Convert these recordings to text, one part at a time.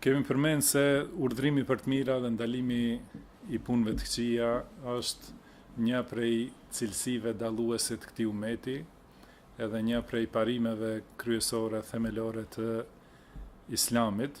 Kemi përmend se urdhrimi për të mira dhe ndalimi i punëve të këqija është një prej cilësive dalluese të këtij umeti edhe një prej parimeve kryesore themelore të islamit.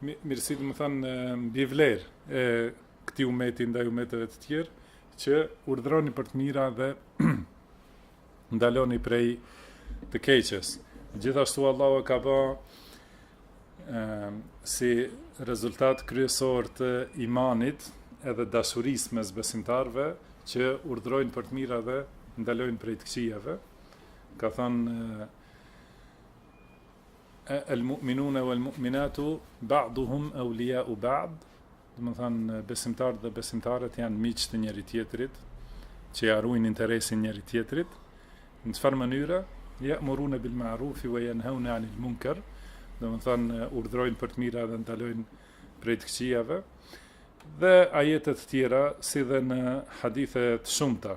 Mirësi domethanë mbivlerë e këtij umeti ndaj umeteve të tjerë që urdhroni për të mira dhe ndaloni prej të keqes. Gjithashtu Allahu e ka ba si rezultat kryesor të imanit edhe dashurisë mes besimtarëve që urdhrojnë për të mira dhe ndalojnë prej të këqijave. Ka thanë El mu'minune wal mu'minatu ba'duhum awliya'u ba'd, domethanë besimtarët dhe besimtarët janë miq të njëri tjetrit, që ia ruajnë interesin njëri tjetrit. Në çfarë mënyre? Ya'muruna bil ma'rufi wa yanhauna 'anil munkar, domethanë urdhrojnë për të mira dhe ndalojnë prej të këqijave. Dhe ajete të tjera, si dhe në hadithe të shumta.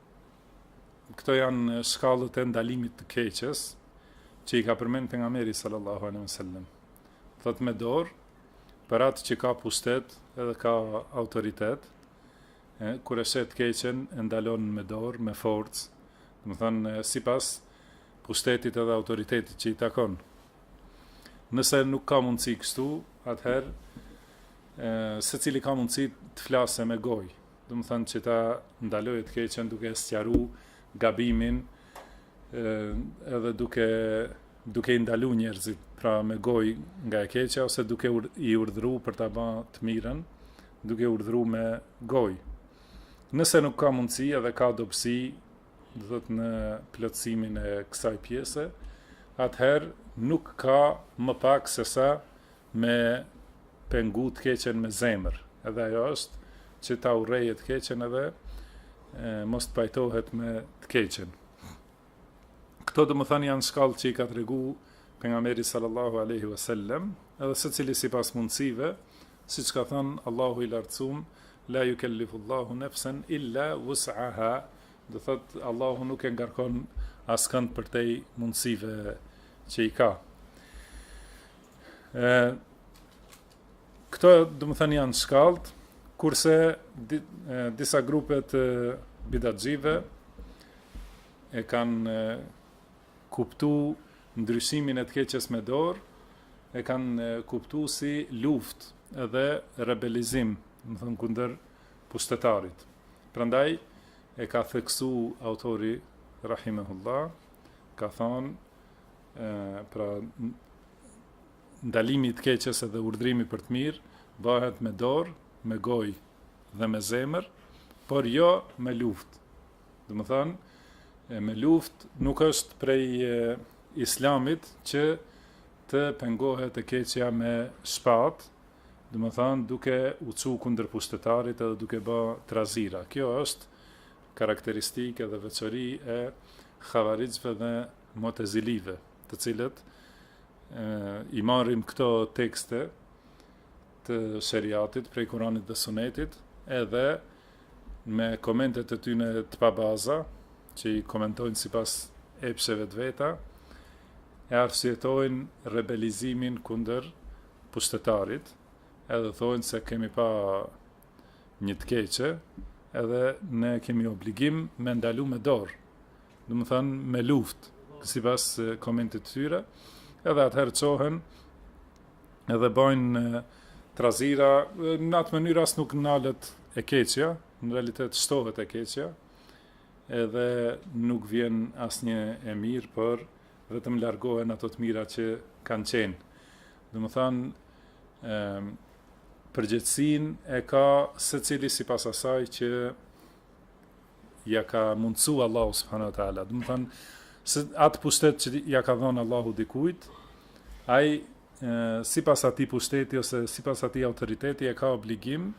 Këto janë shkallët e ndalimit të keqes që i ka përmend pejgamberi sallallahu alaihi wasallam. Thotë me dorë për atë që ka pushtet edhe ka autoritet, e, kur e sheh të keqen e ndalon me dorë, me forcë, domethënë sipas pushtetit edhe autoritetit që i takon. Nëse nuk ka mundësi kështu, atëherë secili ka mundësi të flasë me gojë. Domethënë që ta ndalojë të keqen duke e sqaru gabimin edhe duke duke i ndalu njerëzit pra me gojë nga e keqja ose duke ur, i urdhru për ta ba të mirën, duke i urdhru me gojë. Nëse nuk ka mundësi edhe ka dobësi, do të thotë në plotësimin e kësaj pjese, atëherë nuk ka më pak sesa me pengu të keqen me zemër, edhe ajo është që ta urreje të keqen edhe e, mos të pajtohet me të keqen. Këto domethanë janë shkallë që i ka tregu pejgamberi sallallahu aleyhi vësallem, edhe secili sipas mundësive, siç ka thënë Allahu i lartësum, la jukellifu Allahu nefsen illa vus'aha, do të thotë Allahu nuk e ngarkon askënd përtej mundësive që i ka. E, këto, domethënë, janë shkallët, kurse di, e, disa grupe t', e, bidatxhive e kanë e, kuptu ndryshimin e të keqes me dorë, e kanë kuptu si luftë edhe rebelizëm, domethënë, kundër pushtetarit. Prandaj, e ka theksu autori, Rahimehullah, ka thonë, pra ndalimi i të keqes edhe urdhrimi për të mirë bëhet me dorë, me gojë dhe me zemër, por jo me luftë. Domethënë, e me luftë nuk është prej e, islamit që të pengohet e keqja me shpatë, domethënë duke u çu kundër pushtetarit edhe duke bë trazira. Kjo është karakteristikë dhe veçori e havarixhëve dhe Mu'tezilive, të cilët i marrin këto tekste të shariatit prej Kuranit dhe Sunetit, edhe me komentet e tyre të pabaza, që i komentojnë sipas epsheve të veta, e arsyetojnë rebelizimin kundër pushtetarit, edhe thonë se kemi pa një të keqe, edhe ne kemi obligim me ndalu me dorë domethënë me luftë, sipas komentit të tyre, edhe atëherë çohen, edhe bajnë trazira, në atë mënyrë as nuk nalet e keqja, në realitet shtohet e keqja, edhe nuk vjen asnjë e mirë, por vetëm largohen ato të mira që kanë qenë. Domethënë, përgjegjësinë e ka secili sipas asaj që ja ka mundësu Allahu subhanahu wa taala. Domethënë se atë pushtet që ja ka dhënë Allahu dikujt, ai sipas atij pushteti ose sipas atij autoriteti e ka obligim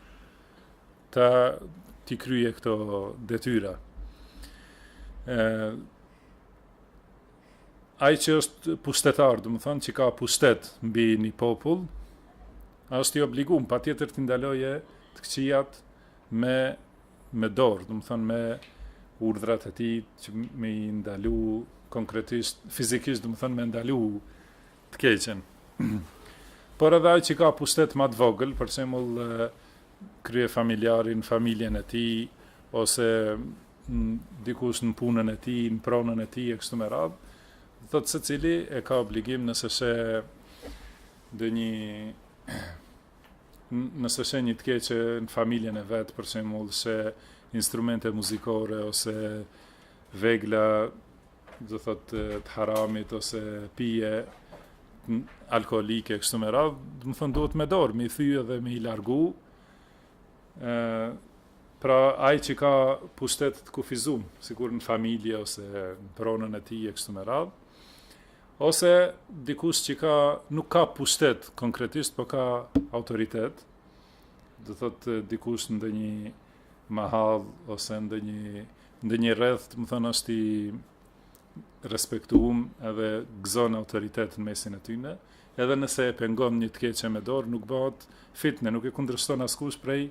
t'i kryejë këto detyra. ë Ai që është pushtetar, domethënë që ka pushtet mbi një popull, është i obliguar patjetër t'i ndalojë të këqijat me me dorë, domethënë me urdhrat e tij që me i ndalu konkretisht, fizikisht, domethënë me ndalu të keqen. Por edhe ai që ka pushtet më të vogël, për shembull kryefamiljari në familjen e tij ose dikush në punën e tij, në pronën e tij e kështu me radhë, do thotë secili e ka obligim nëse sheh ndonjë Nëse sheh një të keqe në familjen e vet, për shembull, sheh instrumente muzikore ose vegla, do të thotë të haramit ose pije alkoolike kështu me radhë, domethënë duhet me dorë, me i thy edhe me i largu. ë Pra, ai që ka pushtet të kufizum, sikur në familje ose në pronën e tij e kështu me radhë, Ose dikush që ka nuk ka pushtet konkretisht, por ka autoritet. Do thotë dikush në ndonjë mahallë ose në ndonjë ndonjë rreth, domethënë është i respektuar edhe gëzon autoritet në mesin e tyre. Edhe nëse e pengon një të keqe me dorë, nuk bëhet fitne, nuk e kundërshton askush prej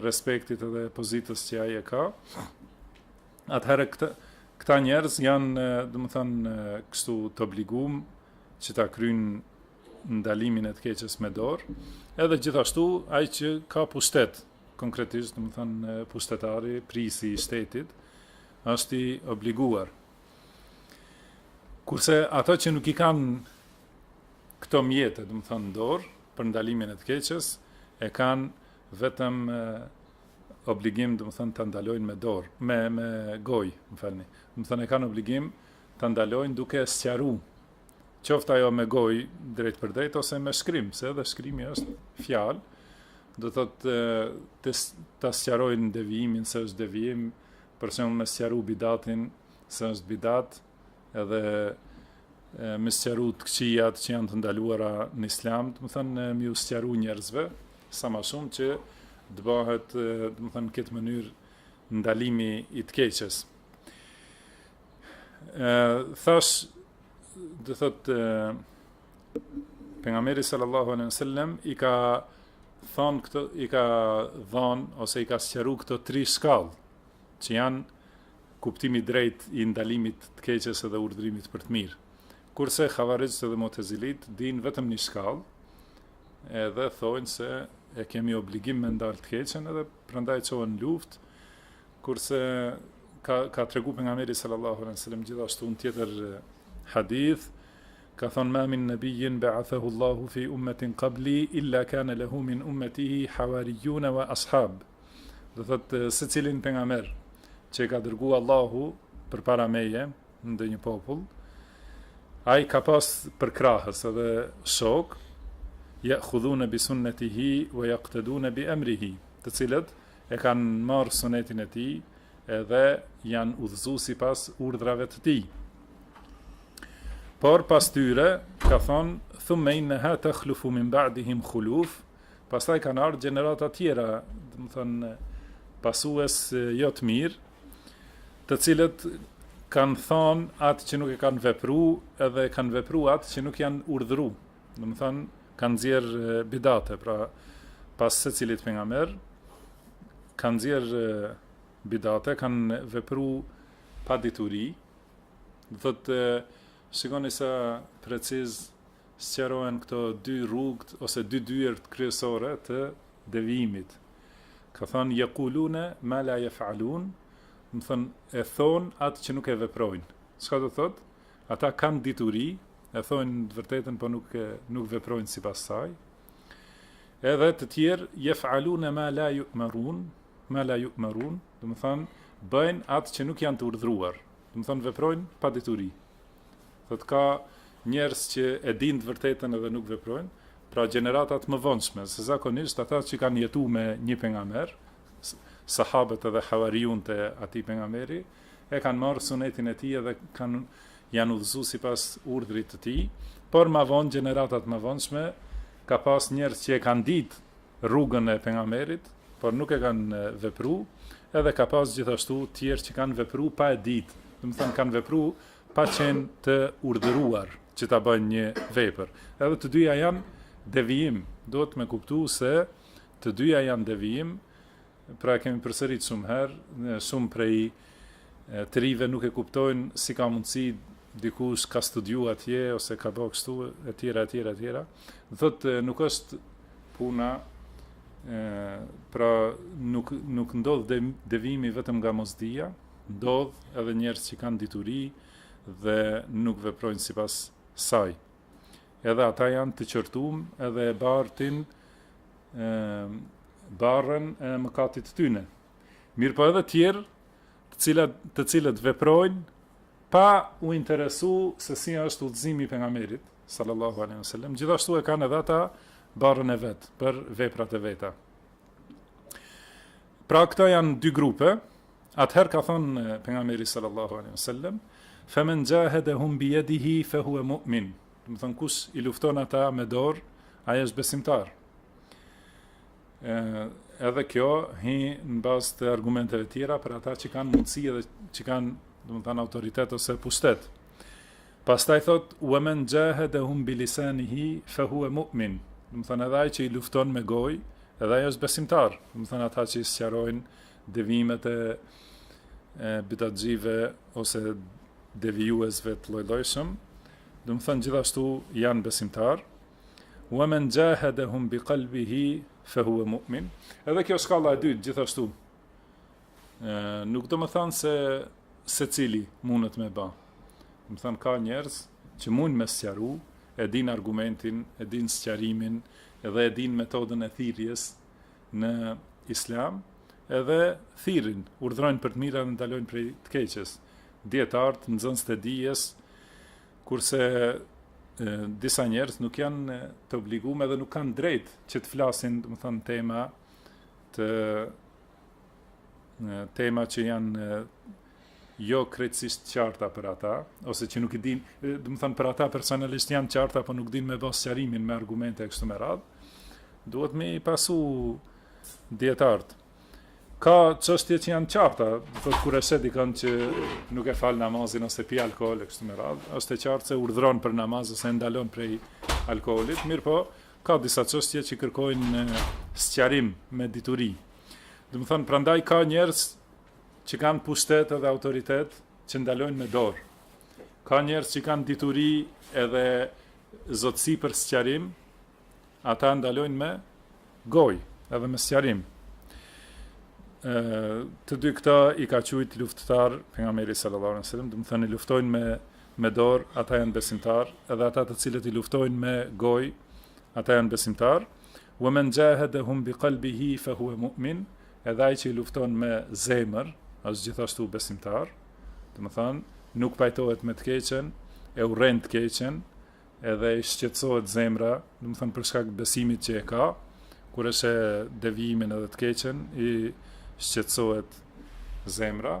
respektit edhe pozitës që ai e ka. Atëherë këta këta njerëz janë, domethënë, kështu të obliguar që ta kryjnë ndalimin e të keqes me dorë, edhe gjithashtu ai që ka pushtet, konkretisht, domethënë, pushtetari, prijësi i shtetit, është i obliguar. Kurse ata që nuk i kanë këto mjete, domethënë, në dorë për ndalimin e të keqes, e kanë vetëm obligim domethënë ta ndalojnë me dorë, me me gojë, më falni. Domethënë e kanë obligim ta ndalojnë duke e sqaru. Qoftë ajo me gojë drejtpërdrejt ose me shkrim, se edhe shkrimi është fjalë. Do të thotë të ta sqarojnë devijimin se është devijim, për shembull me sqaru bidatin se është bidat edhe me sqaru të këqijat që janë të ndaluara në islam, domethënë me ju sqaru njerëzve, sa ma shumë që të bëhet, domethënë, në këtë mënyrë ndalimi i të keqes. Thashë, do thotë, pejgamberi sallallahu alaihi wasallam, i ka thonë këto, i ka dhonë, ose i ka sqaru këto tri shkallë, që janë kuptimi i drejtë i ndalimit të keqes edhe urdhërimit për të mirë. Kurse Havarixhët dhe Mu'tazilit dinë vetëm një shkallë, edhe thonë se e kemi obligim me ndal të keqen edhe prandaj çohen në luftë kurse ka ka tregu pejgamberi sallallahu alaihi wasallam gjithashtu në tjetër hadith ka thon ma min nabiyyin ba'athahu Allahu fi ummatin qabli illa kana lahu min ummatihi hawariyun wa ashab Do thotë secilin pejgamber që ka dërguar Allahu përpara meje në ndonjë popull, ai ka pas përkrahës edhe shokë, ya'khudhuna bi sunnatihi wa yaqtaduna bi amrihi, të cilët e kanë marrë sunetin e tij edhe janë udhëzuar sipas urdhrave të tij. Por pas tyre ka thonë thumma innaha takhlufu min ba'dihim khuluf, Pastaj kanë ardhur gjenerata tjera, domethënë, pasues jo të mirë, të cilët kanë thonë atë që nuk e kanë vepru, edhe kanë vepru atë që nuk janë urdhru. Domethënë, kanë nxjerrë bidate, pra pas secilit pejgamber, kanë nxjerrë bidate, kanë vepru pa dituri, do thotë Shikoni sa preciz sqarohen këto dy rrugët ose dy dyert kryesore të devijimit. Ka thënë yaquluna ma la yaf'alun, domethënë e thonë atë që nuk e veprojnë. Çka do thotë? Ata kanë dituri, e thonë të vërtetën, po nuk e, nuk veprojnë sipas saj. Edhe të tjerë yaf'aluna ma la yu'marun, ma la yu'marun, domethënë bëjnë atë që nuk janë të urdhëruar. Domethënë veprojnë pa dituri. Do të ketë njerëz që e dinë të vërtetën edhe nuk veprojnë, pra gjeneratat e mëvonshme, se zakonisht ata që kanë jetu me një pejgamber, sahabët edhe havarijunët e atij pejgamberi, e kanë marrë sunetin e tij edhe kanë janë udhëzu sipas urdhrit të tij, por ma vonë gjeneratat e mavonshme ka pas njerëz që e kanë ditë rrugën e pejgamberit por nuk e kanë vepru edhe ka pas gjithashtu tjerë që kanë vepru pa e ditë domethënë kanë vepru pa qenë të urdhëruar që ta bëjnë një vepër edhe të dyja janë devijim duhet me kuptu se të dyja janë devijim Pra e kemi përsërit shumë herë, shumë prej të rinjve nuk e kuptojnë si ka mundësi dikush ka studiu atje ose ka ba kështu e tjera e tjera e tjera. Thotë nuk është puna e pra nuk nuk ndodh devijimi vetëm nga mosdija, ndodh edhe njerëz që kanë dituri dhe nuk veprojnë sipas saj. Edhe ata janë të qortum edhe e bartin e, barrën e mëkatit të tyne. Mirëpo edhe tjerë të cilët, të cilët veprojnë pa u interesu se si është udhëzimi i pejgamberit, sallallahu alaihi wasallam, gjithashtu e kanë edhe ata barrën e vet për veprat e veta. Pra këto janë dy grupe, Atëherë ka thënë pejgamberi sallallahu alaihi wasallam, "Faman jahadahum bi yadihi fa huwa mu'min." Domethënë kush i lufton ata me dorë, ai është besimtar. Ëh, edhe kjo hi në bazë të argumenteve tjera për ata që kanë mundësi edhe që kanë, domethënë autoritet ose pushtet. Pastaj thotë, "Wa man jahadahum bi lisanihi fa huwa mu'min." Domethënë edhe ai që i lufton me gojë, edhe ai është besimtar. Domethënë ata që i sqarojnë Devijimet e bidatxhive ose devijuesve të llojllojshëm, domethënë gjithashtu janë besimtar. Wa man jahadahum bi qalbihi fa huwa mu'min. Edhe kjo shkalla e dytë gjithashtu. Ë nuk domethënë se secili mundet me ba. Domethënë ka njerëz që mujn me sqaru, e din argumentin, e din sqarimin, edhe e din metodën e thirrjes në islam edhe thirrin, urdhërojnë për të mira dhe ndalojnë prej të keqes. Dietart, nxënësit e dijes, kurse e, disa njerëz nuk janë të obligume dhe nuk kanë drejt që të flasin, domethënë, tema të tema që janë jo krejtësisht qarta për ata, ose që nuk i din, domethënë për ata personalisht janë qarta, po nuk din me ba sqarimin me argumente e kështu me radhë, duhet me i pasu dijetarët. Ka qështje që janë qarta, dhe kur e sheh dikan që nuk e falë namazin ose pi alkohol e kështu me radhë, është e qartë se urdhron për namaz ose ndalon prej alkoholit, mirëpo, ka disa qështje që kërkojnë sqarim me dituri, Domethënë, prandaj ka njerëz që kanë pushtet edhe autoritet që ndalojnë me dorë. Ka njerëz që kanë dituri edhe zotësi për sqarim, ata ndalojnë me gojë edhe me sqarim. Të dy këta i ka qujtë luftëtarë pejgamberi sallallahu alejhi ve sellem, domethënë, i luftojnë me me dorë, ata janë besimtarë, edhe ata të cilët i luftojnë me gojë, ata janë besimtarë. Wa man jahadahum bi qalbihi fa huwa mu'min, edhe ai që i lufton me zemër, është gjithashtu besimtar. Domethënë, nuk pajtohet me të keqen, e urren të keqen, edhe i shqetësohet zemra, domethënë për shkak të besimit që e ka, kur e sheh devijimin edhe të keqen, i shqetësohet zemra.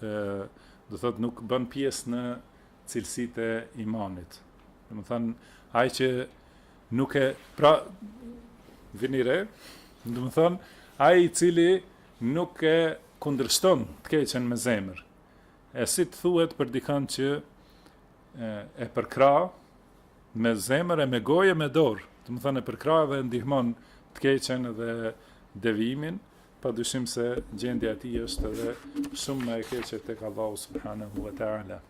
do thotë nuk bën pjesë në cilësitë e imanit. Domethënë ai që nuk e pra vini re, domethënë ai i cili nuk e kundërshton të keqen me zemër. E si të thuhet për dikën që e, e përkrah me zemër e me gojë e me dorë, domethënë e përkrah dhe ndihmon të keqen dhe devijimin, Pa dyshim se gjendja e tij është edhe shumë më e keqe tek Allahu subhanahu wa taala.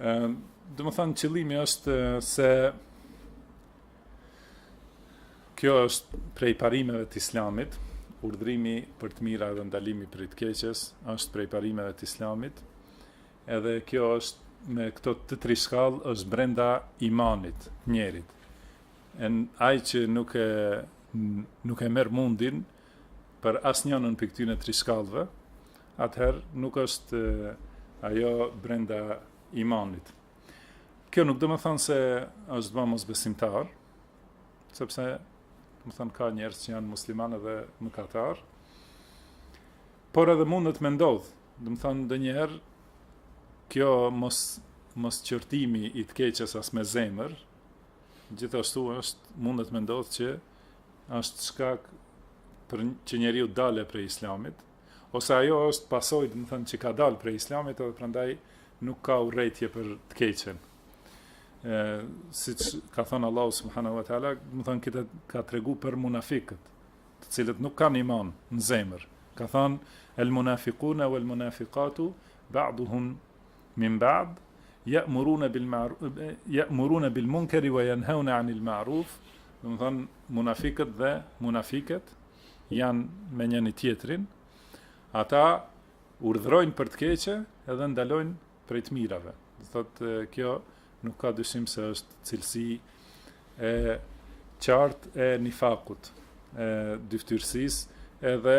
Ëm, domethënë qëllimi është se kjo është prej parimeve të Islamit, urdhrimi për të mira dhe ndalimi prej të keqes është prej parimeve të Islamit. Edhe kjo është me këto të tri shkallë është brenda imanit, njeriut. Ai që nuk e nuk e merr mundin për asnjënën prej këtyre tri shkallëve, atëherë nuk është ajo brenda imanit. Kjo nuk domethënë se është bë mosbesimtar, sepse domethënë ka njerëz që janë muslimanë dhe mëkatarë. Por edhe mundet me ndodh, domethënë ndonjëherë kjo mos mos qortimi i të keqes as me zemër, Gjithashtu është mundet me ndodh që është shkak për që njeriu dale prej islamit, ose ajo është pasojë, domethënë që ka dalë prej islamit edhe prandaj nuk ka urrejtje për të keqen. Ë siç ka thënë Allahu subhanahu wa taala, domethënë këtë ka tregu për munafikët, të cilët nuk kanë iman në zemër. Ka thënë el munafiquna wal munafiqatu ba'duhum Min ba'd, Ya'murune bil ma'ruf Ya'murune bil munkari wa yanhaune 'anil ma'ruf, domethënë munafikët dhe munafiket janë me njëri-tjetrin, ata urdhërojnë për të keqe edhe ndalojnë prej të mirave. Do të thotë kjo nuk ka dyshim se është cilësi e qartë e nifakut, e dyftyrësisë edhe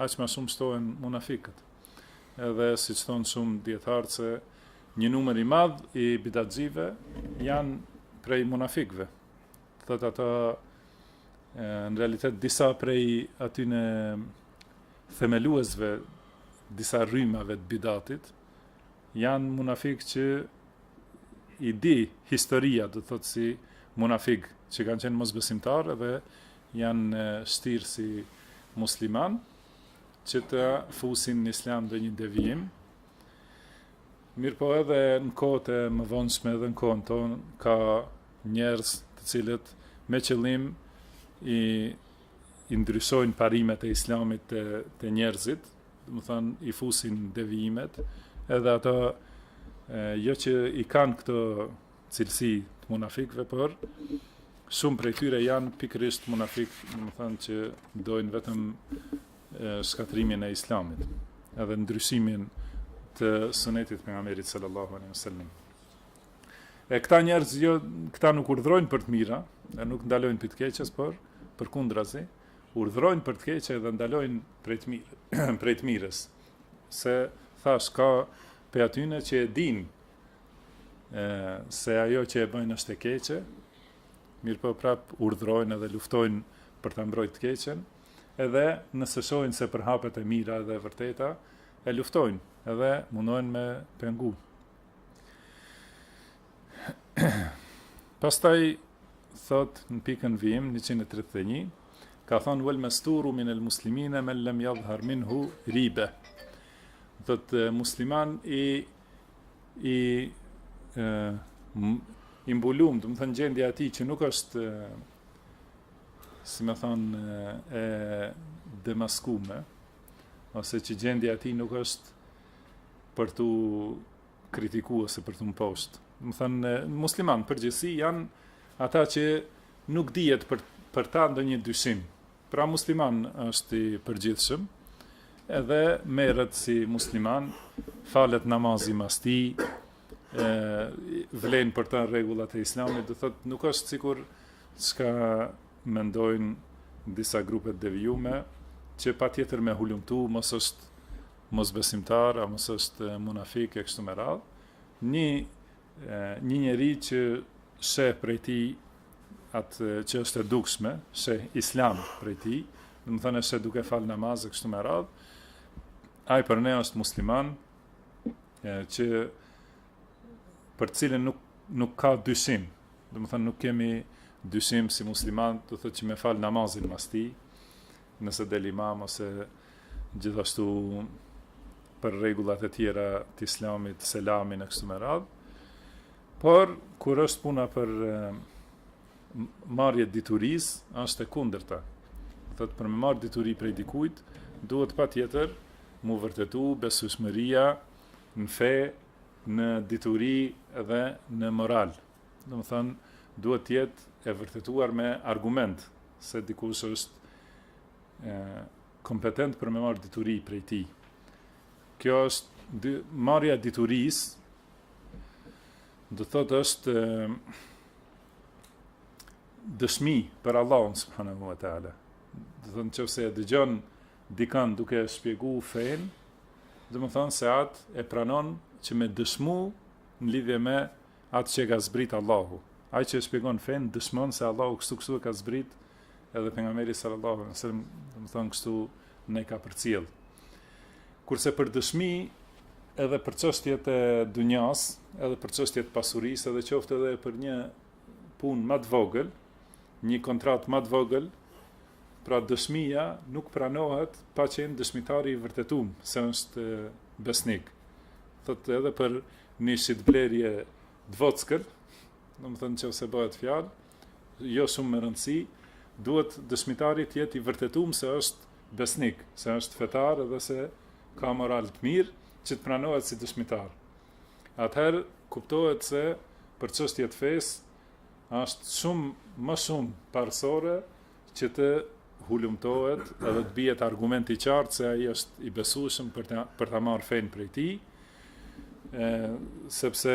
Aq ma shumë shtohen munafikët. Edhe siç thonë shumë dijetarë se një numër i madh i bidatxhive janë prej munafikëve. Thotë ata në realitet disa prej atyne themeluesve disa rrymave të bidatit janë munafikë që i di historia, do të thotë si munafikë që kanë qenë mosbesimtarë dhe Janë shtirë si muslimanë që të fusin në islam ndonjë devijim, mirëpo edhe në kohët e më vonshme edhe në kohën tonë, ka njerëz të cilët me qëllim i, i ndryshojnë parimet e islamit te, te njerëzit, domethanë i fusin devijimet, edhe ata jo që i kanë këto cilësi të munafikëve, por shumë prej tyre janë pikërisht munafikë, domethënë që dojnë vetëm shkatrimin e islamit, edhe ndryshimin të sunetit të pejgamberit sallallahu alejhi ue selem. E këta njerëz, jo, këta nuk urdhrojnë për të mira, e nuk ndalojnë prej të keqes, por përkundrazi, urdhrojnë për të keqe edhe ndalojnë prej të, mire, prej të mirës. Siç thashë ka prej atyne që e din e, se ajo që e bëjnë është e keqe, mirëpo prap urdhrojnë edhe luftojnë për të mbrojt të keqen, edhe nëse shohin se përhapet e mira edhe e vërteta, e luftojnë edhe mundohen me pengu. Pastaj, thot në pikën në vijim, 131, ka thonë vel mesturu min el muslimine men lem jadhar minhu ribe. Thot musliman i i e, i mbulum, do të thënë gjendja e tij që nuk është si me thanë e demaskume ose që gjendja e tij nuk është për t'u kritiku ose për t'u mposht. Domethënë musliman përgjithësi janë ata që nuk dihet për për ta ndonjë dyshim Pra musliman është i përgjithshëm, edhe merret si musliman, falet namazi mas tij, vlejnë për ta rregullat e Islamit, do thotë nuk është sikur çka mendojnë disa grupe të devijume që patjetër me hulumtu mos është mosbesimtar, a mos është munafik e kështu me radhë, një, një njeri që sheh prej tij atë që është e dukshme, sheh islam prej tij, domethënë e sheh duke falë namaz e kështu me radhë, ai për ne është musliman, e, që për të cilin nuk, nuk ka dyshim, domethënë nuk kemi dyshim si musliman, do thotë që me falë namazin mas tij, nëse del imam, ose gjithashtu për rregullat e tjera të islamit, selamin e kështu me radhë, Por, kur është puna për marrje diturisë, është e kundërta. Do thotë, për me marrë dituri prej dikujt, duhet patjetër m'u vërtetu besushmëria në fe, në dituri dhe në moral. Domethënë, duhet të jetë e vërtetuar me argument, se dikush është e, kompetent për me marrë dituri prej tij. Kjo është, marrja diturisë, Do thotë është dëshmi për Allahun subhanahu wa taala. Do thotë qoftë se e dëgjon dikan duke shpjegu fenë, domethënë se atë e pranon që me dëshmu në lidhje me atë që e ka zbrit Allahu. Ai që e shpjegon fenë dëshmon se Allahu kështu kështu e ka zbrit edhe Pejgamberi sallallahu alaihi wasallam, domethënë kështu ne ka përcjell. Kurse për dëshmi edhe për çështjet e dunjasë, edhe për çështje të pasurisë, edhe qoftë edhe për një punë ma të vogël, një kontratë ma të vogël, pra dëshmia nuk pranohet pa qenë dëshmitari i vërtetum se është besnik. Thotë edhe për një shitblerje të vockël, domethënë qoftë se bëhet fjalë, jo shumë me rëndësi, duhet dëshmitari të jetë i vërtetum se është besnik, se është fetar edhe se ka moral të mirë që të pranohet si dëshmitar. Atëherë kuptohet se për çështje të fesë është shumë më shumë parësore që të hulumtohet edhe të bihet argument i qartë se ai është i besueshëm për të, për të marrë fenë prej tij, e, sepse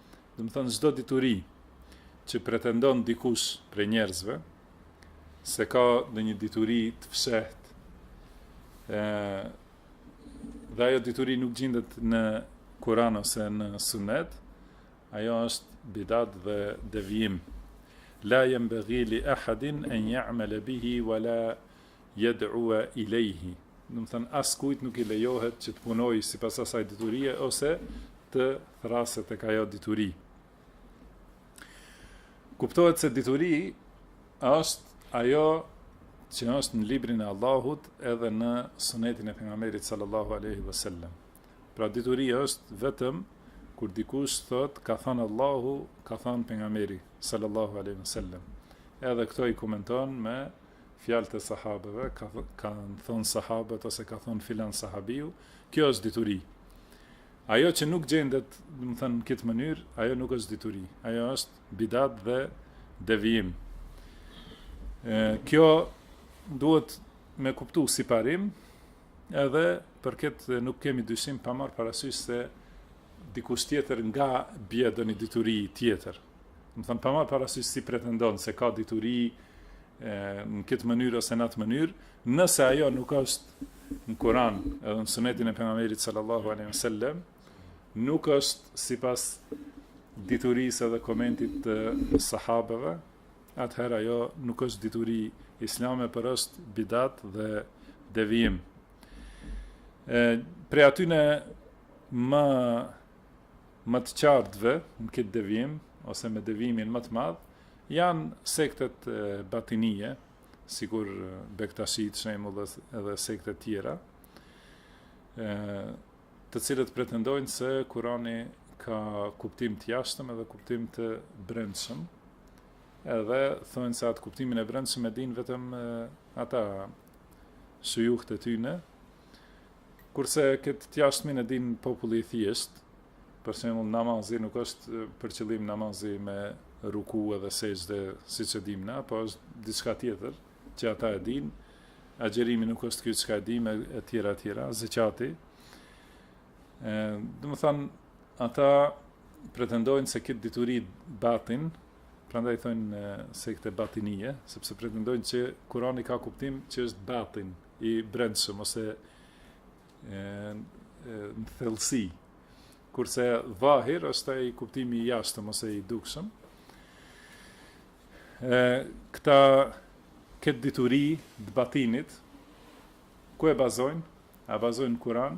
Domethënë çdo dituri që pretendon dikush prej njerëzve se ka ndonjë dituri të fshehtë, dhe ajo dituri nuk gjindet në kuran ose në sunet ajo është bidat dhe devijim la jenbeghi li ahadin en ja'mele bihi wala Yed'uwa ilejhi, domethënë askujt nuk i lejohet që të punojë sipas asaj diturie ose të thërrasë tek ajo dituri. Kuptohet se dituri është ajo që është në librin e Allahut edhe në sunetin e pejgamberit sallallahu alaihi wasallam. Pra dituri është vetëm kur dikush thotë ka thënë Allahu, ka thënë pejgamberi sallallahu alaihi wasallam. Edhe këto i komenton me fjalët e sahabëve, ka kanë thënë sahabët ose ka thënë filan sahabiu, kjo është dituri. Ajo që nuk gjendet, domethënë në këtë mënyrë, ajo nuk është dituri. Ajo është bidat dhe devijim. Ë kjo duhet me kuptu si parim, edhe për këtë nuk kemi dyshim pa marrë parasysh se dikush tjetër na bje ndonjë dituri tjetër. Me thënë, pa marrë parasysh si pretendon se ka dituri në këtë mënyrë ose në atë mënyrë, nëse ajo nuk është në Kuran edhe në sunetin e pejgamberit sallallahu aleyhi sallem, nuk është sipas diturisë edhe komentit të sahabëve, atëherë ajo nuk është dituri islame, por është bidat dhe devijim. Prej atyne më më të qartëve në këtë devijim ose me devijimin më të madh janë sektet batinije, sikur Bektashit, shembull edhe sektet tjera, ë të cilat pretendojnë se Kurani ka kuptim të jashtëm edhe kuptim të brendshëm. Edhe thonë se atë kuptimin e brendshëm e dinë vetëm ata shujuhët e tyne, Kurse këtë të jashtëmin e din populli i thjeshtë, për shembull namazi nuk është për qëllim namazi me ruku edhe sexhde siç e dimë na, po është diçka tjetër që ata e din. Agjerimi nuk është kjo çka e dimë e tjera e tjera, zakati. Ë, domethënë ata pretendojnë se këtë dituri batin, prandaj thonë sekte batinije, sepse pretendojnë që Kurani ka kuptim që është batin, i brendshëm ose në thellësi. Kurse dhahir është ai kuptimi i jashtëm ose i dukshëm. Ë këta këtë dituri të batinit ku e bazojnë? A bazojnë në Kur'an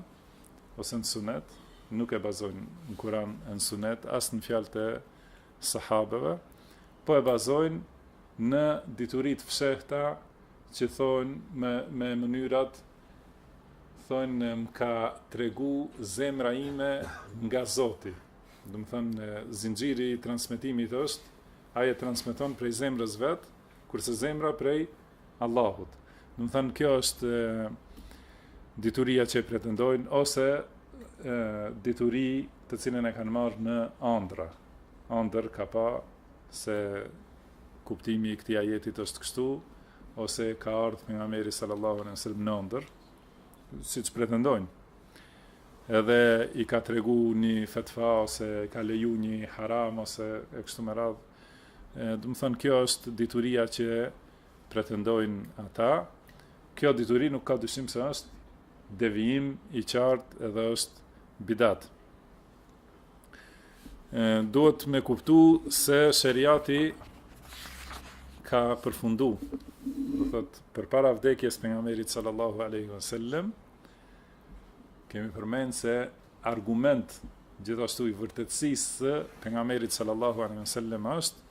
ose në Sunet? Nuk e bazojnë në Kur'an e në Sunet, as në fjalët e sahabeve, po e bazojnë në dituritë e fshehta që thonë me, me mënyrat, thonë më ka tregu zemra ime nga Zoti. Domethënë, zinxhiri i transmitimit është, ai e transmeton prej zemrës vet, kurse zemra prej Allahut. Domethënë kjo është dituria që e pretendojnë ose dituri të cilën e kanë marrë në andra. Andër ka pa se kuptimi i këtij ajetit është kështu ose ka ardh pejgamberi sallallahu alejhi ve sellem në andër, siç pretendojnë. Edhe i ka tregu një fetva ose ka leju një haram ose e kështu me radhë Domethënë kjo është dituria që pretendojnë ata. Kjo dituri nuk ka dyshim se është devijim i qartë edhe është bidat. Duhet me kuptu se sheriati ka përfundu. Do të thotë, përpara vdekjes pejgamberit sallallahu alejhi ve sellem, kemi përmend se Argument gjithashtu i vërtetësisë së Pejgamberit sallallahu alejhi ve sellem është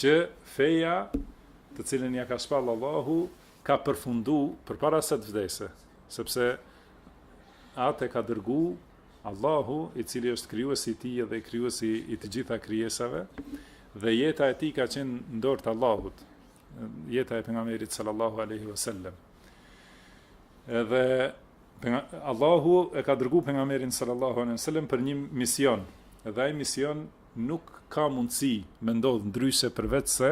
që feja të cilën ia ka shpall Allahu ka përfundu përpara se të vdesë, sepse atë e ka dërgu Allahu i cili është krijuesi i tij edhe krijuesi i të gjitha krijesave dhe jeta e tij ka qenë në dorë të Allahut, jeta e pejgamberit sallallahu alejhi ve sellem. Dhe Allahu e ka dërgu pejgamberin sallallahu alejhi ve sellem për një mision, edhe ai mision nuk ka mundësi me ndodh ndryshe përveç se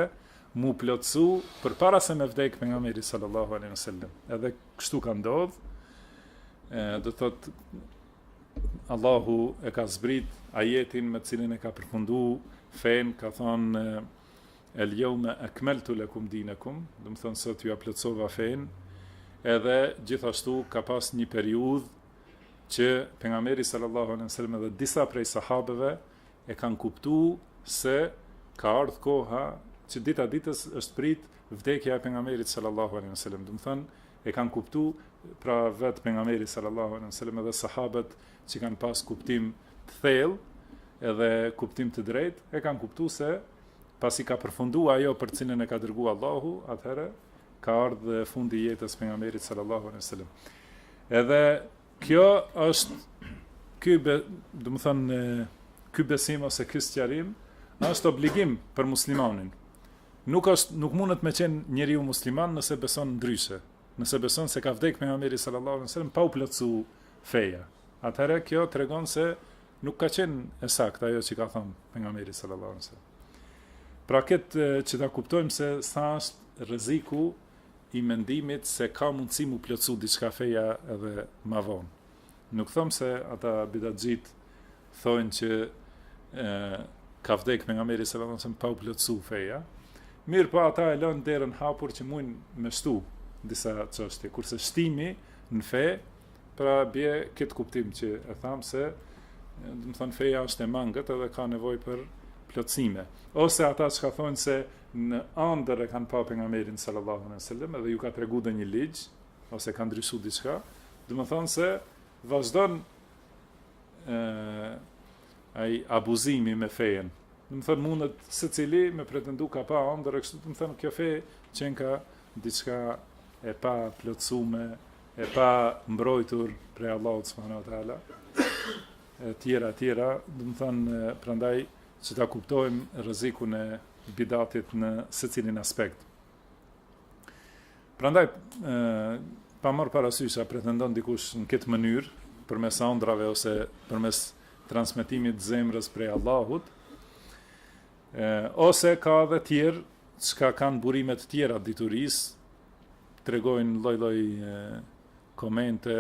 m'u plotësu përpara se me vdek pejgamberi sallallahu alejhi ve sellem. Edhe kështu ka ndodh. Ë do të thotë Allahu e ka zbrit ajetin me të cilin e ka përfundu fenë, ka thënë El jeume ekmeltu lekum dinekum, domethënë sot jua plotësova fenë, edhe gjithashtu ka pas një periudhë që pejgamberi sallallahu alejhi ve sellem edhe disa prej sahabeve e kanë kuptu se ka ardh koha që dita ditës është prit vdekja e pejgamberit sallallahu alejhi ve sellem. Domethënë e kanë kuptu pra vetë pejgamberi sallallahu alejhi ve sellem edhe sahabët që kanë pas kuptim të thellë edhe kuptim të drejtë e kanë kuptu se Pasi ka përfundu ajo për të cilën e ka dërgu Allahu, atëherë ka ardhë dhe fundi i jetës pejgamberit sallallahu alejhi ve sellem. Edhe kjo është, ky be, domethënë, ky besim ose ky sqarim, është obligim për muslimanin. Nuk, është, nuk mundet me qenë njeriu musliman nëse beson ndryshe, nëse beson se ka vdek pejgamberi sallallahu alejhi ve sellem, pa u plotsu feja. Atëherë kjo tregon se Nuk ka qenë e saktë ajo që ka thënë pejgamberi sallallahu alajhi wasallam. Pra këtë që ta kuptojmë se sa është rreziku i mendimit se ka mundësi m'u plotësu diçka feja edhe ma vonë. Nuk themi se ata bidatxhitë thojnë që e, ka vdekë pejgamberi sallallahu alajhi wasallam pa u plotësu feja, mirëpo ata e lënë derën hapur që mujnë me shtu disa çështje, kurse shtimi në fe, Pra bie këtë kuptim që e thamë se, domethënë, feja është e mangët edhe ka nevojë për plotësime. Ose ata çka thonë se në andër e kanë pa pejgamberin sallallahu alejhi ve sellem edhe iu ka tregu dhe një ligj, ose ka ndryshu diçka, domethënë se vazhdon e, ai abuzimi me fejen. Domethënë mundet secili me pretendu ka pa andër e kështu, domethënë kjo fe qenka diçka e paplotësume, e pambrojtur prej Allahut subhanahu wa taala e tjera e tjera domethënë prandaj që ta kuptojmë rrezikun e bidatit në secilin aspekt prandaj pa marrë parasysh a pretendon dikush në këtë mënyrë përmes andrave ose përmes transmetimit të zemrës prej Allahut e, ose ka dhe tjerë çka kanë burime të tjera të diturisë tregojnë lloj-lloj komente,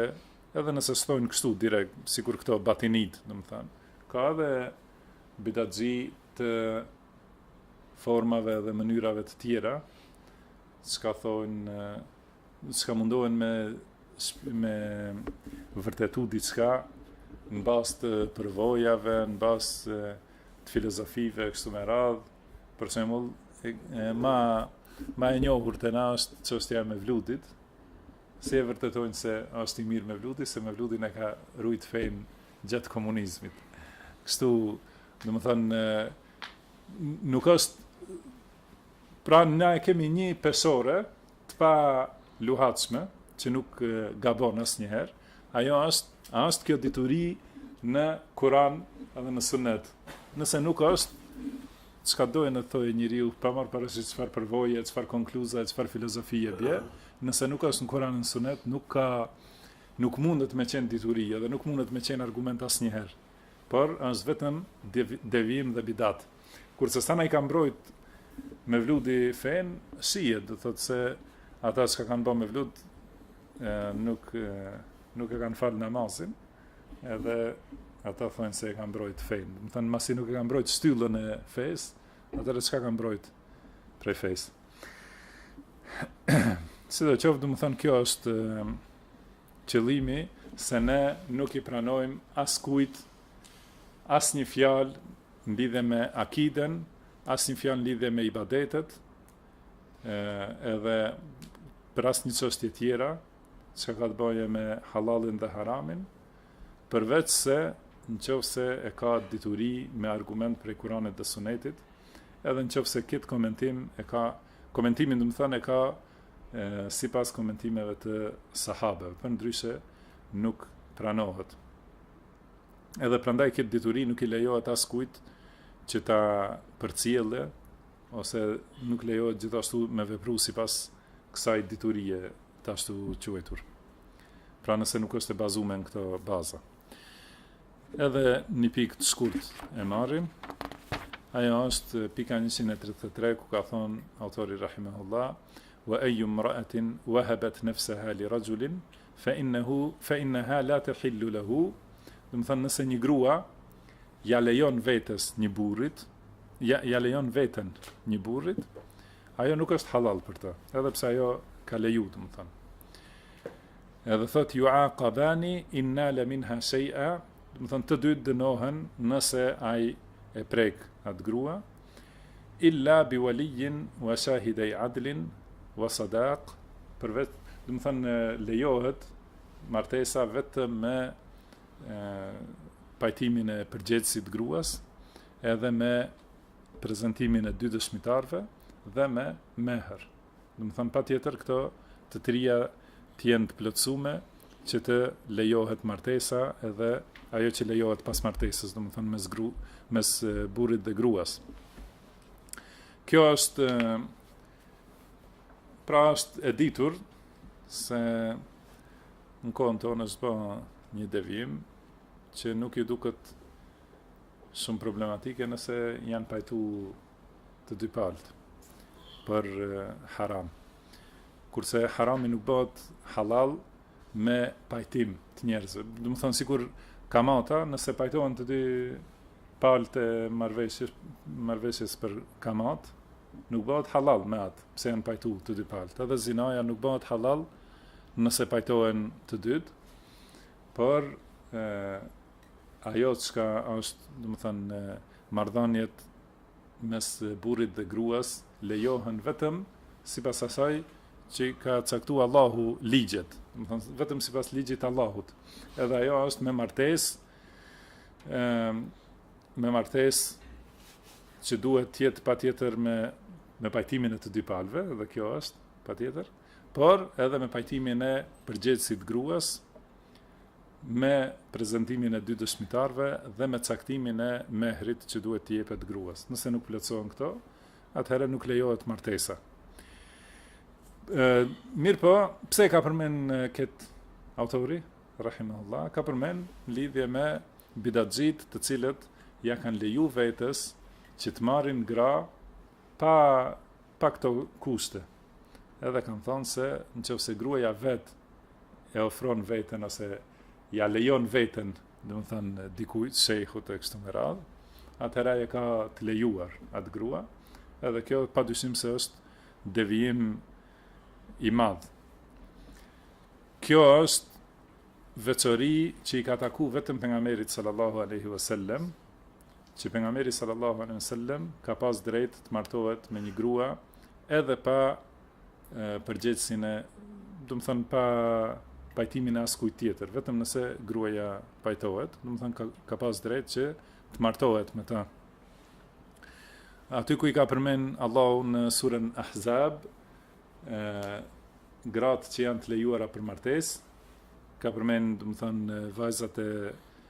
edhe nëse s'thojnë kështu direkt, sikur këta batinitë, domethënë. Ka edhe bidaxhi të formave dhe mënyrave të tjera, çka thonë çka mundohen me me vërtetu diçka në bazë të përvojave, në bazë të filozofive e kështu me radhë, për shembull, ma e njohur te na është çështja e Mevludit, se e vërtetojnë se është i mirë Mevludi, se Mevludi e ka rujt fenë gjatë komunizmit. Kështu, domethënë, nuk është, pra na e kemi një peshore, të paluhatshme që nuk gabon asnjëherë, ajo është, a është kjo dituri në Kur'an dhe në Sunet. Nëse nuk është, çka do të thojë njeriu pa marrë parasysh çfarë përvoje, çfarë konkluze, çfarë filozofie bie, nëse nuk është në Kur'an dhe në Sunet, nuk ka nuk mundet me qenë dituri dhe nuk mundet me qenë argument asnjëherë. por është vetëm devijim dhe bidat. Kurse sa na i ka mbrojt Mevludi fen, shihet, dihet se ata që kanë bërë Mevlud nuk nuk e kanë fal namazin, edhe ata thonë se e kanë mbrojt fen. Domethënë masi nuk e kanë mbrojt shtyllën e fes, atëherë çka kanë mbrojt prej fes. Sidoqoftë, domethënë kjo është Qëllimi se ne nuk i pranojmë askujt asnjë fjalë në lidhje me akiden, asnjë fjalë në lidhje me ibadetet, edhe për asnjë çështje tjetër që ka të bëjë me halalin dhe haramin, përveç se në qofë se e ka dituri me argument prej Kuranit dhe Sunetit, edhe në qofë se këtë komentim e ka Komentimin domethënë e ka sipas komentimeve të sahabeve, përndryshe nuk pranohet. Edhe prandaj kjo dituri nuk i lejohet askujt që ta përcjellë ose nuk lejohet gjithashtu me vepru sipas kësaj diturie të ashtuquajtur. Pra nëse nuk është e bazume në këto baza. Edhe një pikë të shkurt e marrim. Ajo është pika 133 ku ka thonë autori rahimahullah wa ayu imra'atin wahabat nafsaha li rajulin fa innahu fa innaha la tahillu lahu. Domethënë nëse një grua ja lejon vetes një burrit, ja, ja lejon veten një burrit, ajo nuk është halal për të, edhe pse ajo ka leju, domethënë. Edhe thot yu'aqabani inna la minha shay'a, domethënë të dy dënohen nëse ai e prek atë grua illa bi walijin wa shahidai adlin wa sadaq përveç domethënë lejohet martesa vetëm me e, pajtimin e përgjegjësit gruas edhe me prezantimin e dy dëshmitarëve dhe me mehr Domethënë patjetër këto të trija të jenë të plotësuara që të lejohet martesa edhe ajo që lejohet pas martesës, domethënë mes gru, mes burrit dhe gruas. Kjo është pra është e ditur se në kohën tonë është bë një devijim që nuk ju duket shumë problematike nëse janë pajtu të dy palët për haram. Kurse harami nuk bëhet hallall me pajtim të njerëzve. Domethënë, sikur kamata, nëse pajtohen të dy palët e marrëveshjes për kamatë, nuk bëhet hallall me atë, pse janë pajtu të dy palët. Edhe zinaja nuk bëhet hallall nëse pajtohen të dy, por Ajo çka është, domethënë marrëdhëniet mes burrit dhe gruas lejohen vetëm sipas asaj që i ka caktu Allahu ligjet, vetëm sipas ligjit të Allahut. Edhe ajo është me martesë ë me martesë që duhet të jetë patjetër me me pajtimin e të dy palëve dhe kjo është patjetër, por edhe me pajtimin e përgjegjësit gruas me prezentimin e dy dëshmitarëve dhe me caktimin e mehrit që duhet t'i jepet gruas. Nëse nuk plotësohen këto, atëherë nuk lejohet martesa. Ë mirëpo, pse ka përmend kët autori rahimahullah ka përmend lidhje me bidatxhitë të cilët ia kanë leju vetes që të marrin gra pa pa këto kushte, Edhe kanë thonë se në qoftë se gruaja vetë e ofron veten ose ia lejon veten, domethënë, dikujt, shejhut e kështu me radhë, atëherë ai e ka të lejuar atë grua, edhe kjo pa dyshim se është devijim i madh. Kjo është veçori që i ka taku vetëm pejgamberit sallallahu alejhi ve sellem, që pejgamberi sallallahu alejhi ve sellem ka pas drejtë të martohet me një grua edhe pa përgjegjësin e, domethënë pa pajtimin e askujt tjetër, vetëm nëse gruaja pajtohet, domethënë ka, ka pas drejtë që të martohet me ta. Aty ku i ka përmend Allahu në surën Ahzab, ë gratë që janë të lejuara për martesë, ka përmend, domethënë vajzat e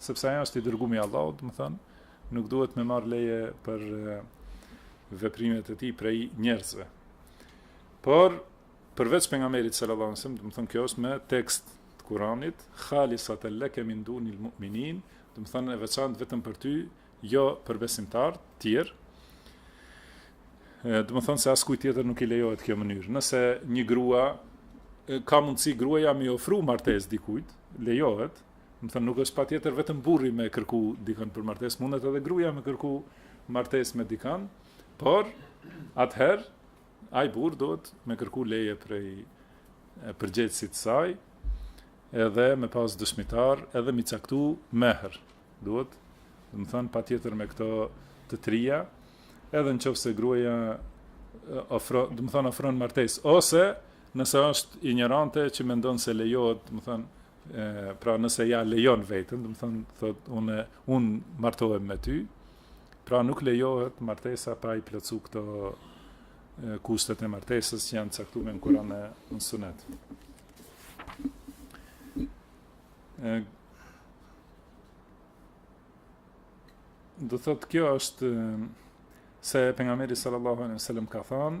sepse ai është i dërgumi i Allahut, domethënë, nuk duhet me marr leje për veprimet e tij prej njerëzve. Por përveç pejgamberit sallallahu alajhi wasallam, domethënë kjo është me tekst të Kuranit, khalisaten leke min dunil mu'minin, domethënë e veçantë vetëm për ty, jo për besimtar të tjerë. Domethënë se askujt tjetër nuk i lejohet kjo mënyrë. Nëse një grua ka mundësi gruaja me i ofru martesë dikujt, lejohet, Domethënë nuk është patjetër vetëm burri me kërku dikën për martesë, mundet edhe gruja me kërku martesë me dikën, por atëherë ai burr duhet me kërku leje prej përgjegjësit të saj, edhe me pas dëshmitar, edhe me i caktu mehr. Duhet, domethënë patjetër me këto të trija, edhe në qoftë se gruaja ofron, domethënë ofron martesë ose nëse është injorante që mendon se lejohet, domethënë pra nëse ja lejon vetën, domethënë thotë un unë martohem me ty, pra nuk lejohet martesa pa i plotsu këto kushtet e martesës që janë caktuar në Kur'an e në Sunet. Do thotë kjo është se pejgamberi sallallahu alejhi ue sellem ka thënë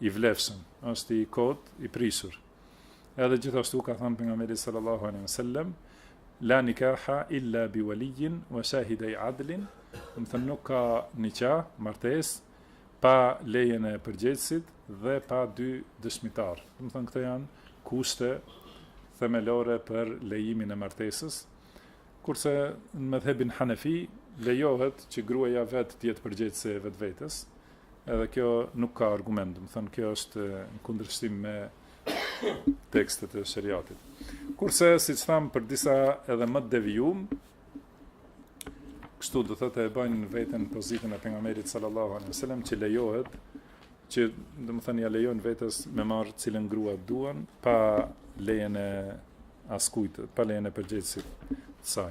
i vlefshëm, është i kot, i prishur. Edhe gjithashtu ka thënë pejgamberi sallallahu alaihi wasallam, la nikaha illa bi walijin wa shahidai adlin, domethënë nuk ka nikah, martesë pa lejen e përgjegjësit dhe pa dy dëshmitar. Domethënë këto janë kushte themelore për lejimin e martesës. Kurse në medhhebin Hanefi lejohet që gruaja vetë të jetë përgjegjëse e vetvetes, Edhe kjo nuk ka argument, domethënë kjo është në kundërshtim me tekstet e sheriatit. Kurse siç tham për disa edhe më të devijum, kështu do thotë e bëjnë veten pozitën e pejgamberit sallallahu alaihi wasallam që lejohet që domethënë ja lejojnë vetes me marr cilën grua duan pa lejen e askujt, pa lejen e përgjegjësit saj.